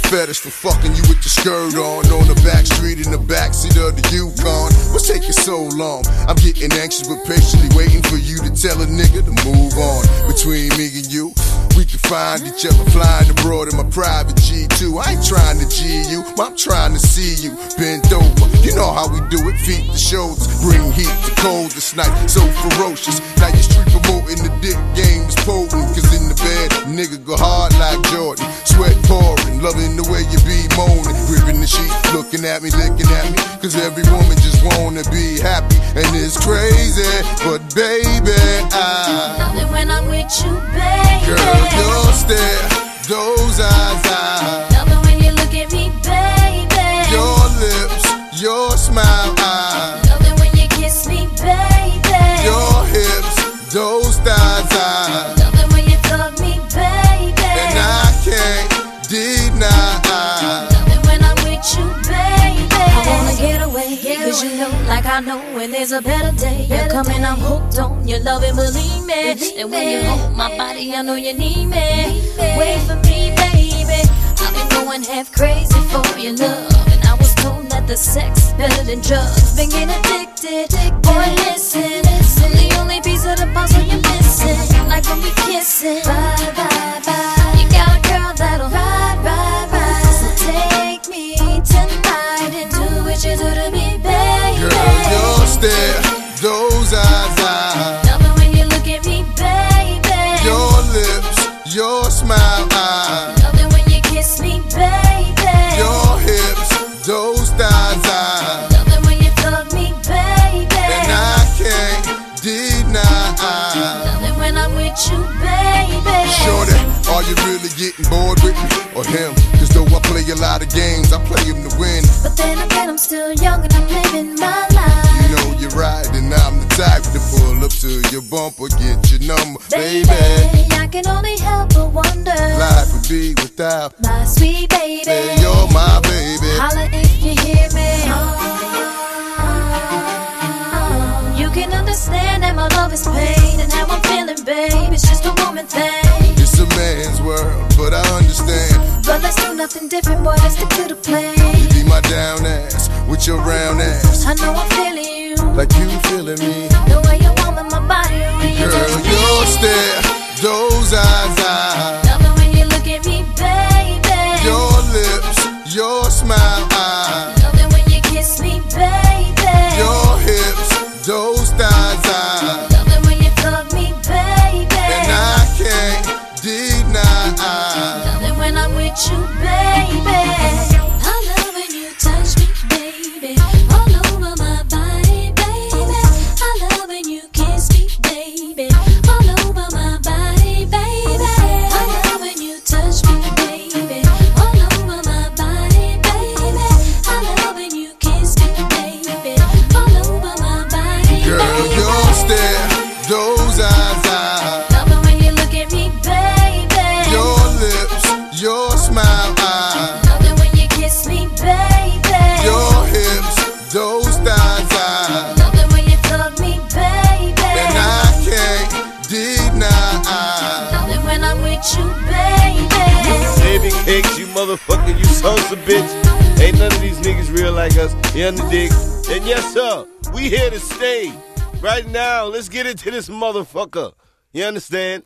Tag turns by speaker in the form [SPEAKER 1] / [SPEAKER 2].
[SPEAKER 1] fetish for fucking you with your skirt on. On the back street in the backseat of the Yukon. What's taking so long? I'm getting anxious but patiently waiting for you to tell a nigga to move on. Between me and you, we can find each other flying abroad in my private G2. I ain't trying to G you, I'm trying to see you bend over. You know how we do it, feet to shoulders, bring heat to cold this night. So ferocious. Now you street promoting the dick game is potent. Cause in the bed, nigga go hard like Jordan. Sweat pouring, loving the way you be moaning. Gripping the sheet, looking at me, licking at me. Cause every woman just wanna be happy. And it's crazy, but baby, I.
[SPEAKER 2] Love it when I'm with you, baby.
[SPEAKER 1] Girl, your stare, those eyes, I.
[SPEAKER 2] you know, like I know when there's a better day. You're coming, I'm hooked on your love and believe me. And when you hold my body, I know you need me. Wait for me, baby. I've been going half crazy for your love. And I was told that the sex is better than drugs. Been getting addicted. Boy, listen. I'm the only piece of the puzzle you're missing. Like when we kissing. Bye, bye, bye. With you, baby.
[SPEAKER 1] Shorty, are you really getting bored with me or him? Cause though I play a lot of games, I play them to win.
[SPEAKER 2] But then again, I'm still young and I'm living my life.
[SPEAKER 1] You know you're right, and I'm the type to pull up to your bumper, get your number, baby.
[SPEAKER 2] I can only help but wonder.
[SPEAKER 1] Life would be without.
[SPEAKER 2] My sweet baby.
[SPEAKER 1] Hey, you're my baby.
[SPEAKER 2] Holla if you hear me. You can understand that my love is pain and how I'm feeling, babe. It's just a woman thing.
[SPEAKER 1] It's a man's world, but I understand.
[SPEAKER 2] But let's do nothing different, boy. Let's stick to the plan.
[SPEAKER 1] You be my down ass with your round ass,
[SPEAKER 2] I know I'm feeling you.
[SPEAKER 1] like you feeling me.
[SPEAKER 2] The way you warm in my body,
[SPEAKER 1] Girl, your stare, those eyes, I.
[SPEAKER 2] you, baby.
[SPEAKER 3] Cakes, you motherfucker, you of bitch. Ain't none of these niggas real like us. You underdig? And yes, sir, we here to stay. Right now, let's get into this motherfucker. You understand?